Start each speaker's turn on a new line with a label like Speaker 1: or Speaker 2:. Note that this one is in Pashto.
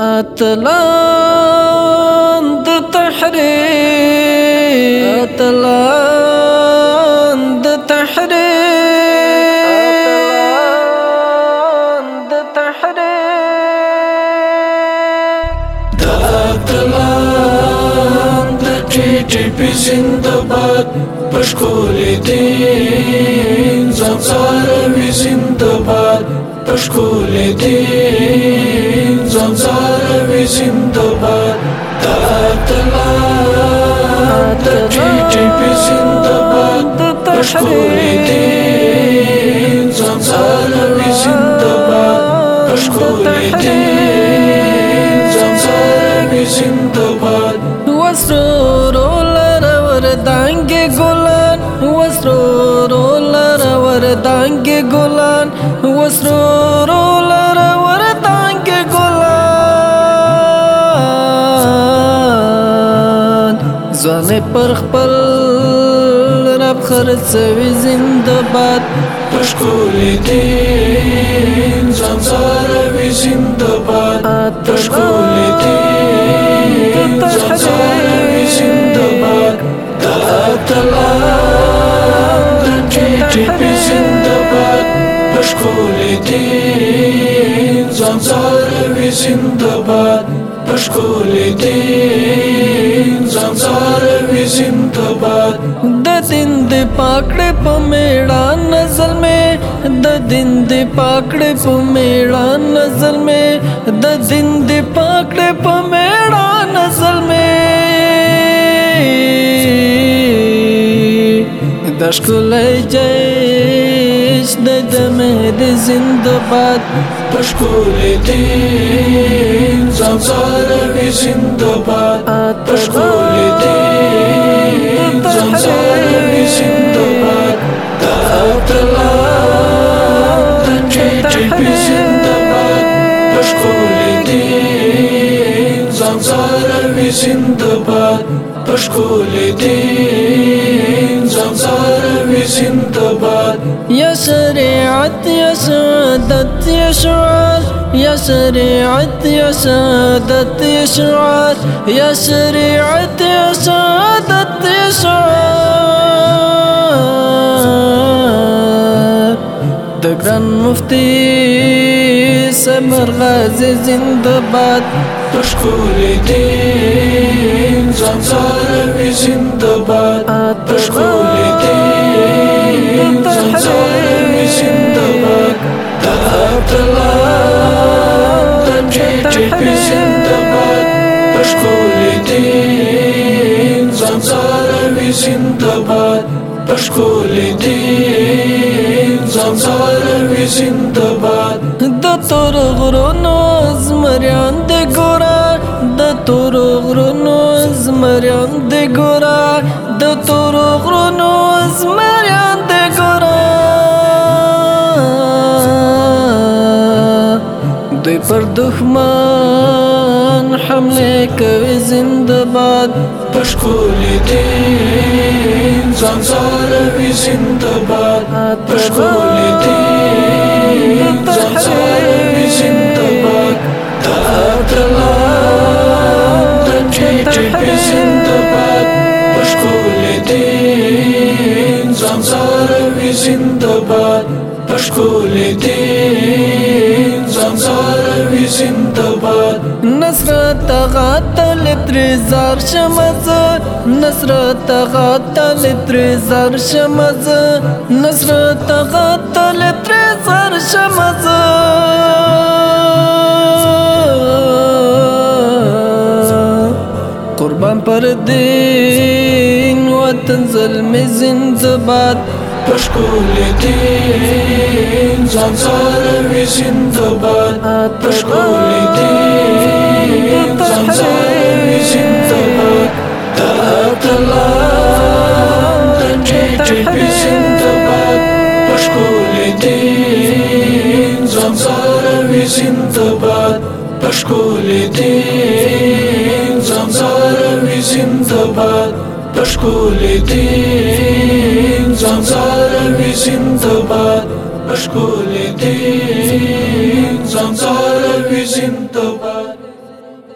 Speaker 1: اتلان د تحریر اتلان د تحریر د اتلان د ټي
Speaker 2: ټي پی زندباد Përshkullitin Zamzare vizin të bat Përshkullitin Zamzare vizin të bat Të të la Të që që vizin të bat Përshkullitin Zamzare vizin të bat
Speaker 1: Përshkullitin Zamzare vizin të bat Duasë ورتانګې ګلان وسرو رولر ورتانګې ګلان ځانې پر خپل رب خرڅوي زنده باد پښکولې دې ځان سره وي زنده باد
Speaker 2: Başkulidin Zamzalevi zindabad Başkulidin Zamzalevi zindabad
Speaker 1: Da dind pakde pa mera nazar mein Da dind pakde pa mera nazar mein Da dind pakde pa mera nazar mein Taş kılacağız dedeme de zindabat Taş kuledin zamzara bir zindabat
Speaker 2: Taş kuledin zamzara bir zindabat Dağıtılan çiçek bir zindabat Taş kuledin zamzara bir zindabat
Speaker 1: يا شريعت يا سادت يا شعار يا شريعت يا سادت يا شعار يا شريعت يا سادت يا شعار دگران مفتي سمر غازي زندباد تشكولي دين زمزار في زندباد تشكولي
Speaker 2: زمزاروي زنده باد د ښکلې دین زمزاروي زنده باد
Speaker 1: د تور غرونو زمریان د ګوره د تور غرونو زمریان د ګوره د تور غرونو زمریان د ګوره دوی پر دښمن ہم لے کبھی زندہ باد پش کو لیتی سال بھی
Speaker 2: زند آباد پش کو لیتی زند آبادی زند آباد پش کو لیتی زن سال بھی وي آباد باد پښکول دي
Speaker 1: زاروی زندباد نصرت غاتل تریزار شمز نصرت غاتل تریزار شمز نصرت غاتل تریزار شمز قربان پر دین وطن ظلم زندباد По школе день, зам весь
Speaker 2: зиндабад По школе день, зам весь зиндабад Так талант, танчичи без зиндабад По школе день, зам весь зиндабад По школе день, зам весь зиндабад По школе день संसारवि जिन्दाबाद अश्कोले दे संसारवि जिन्दाबाद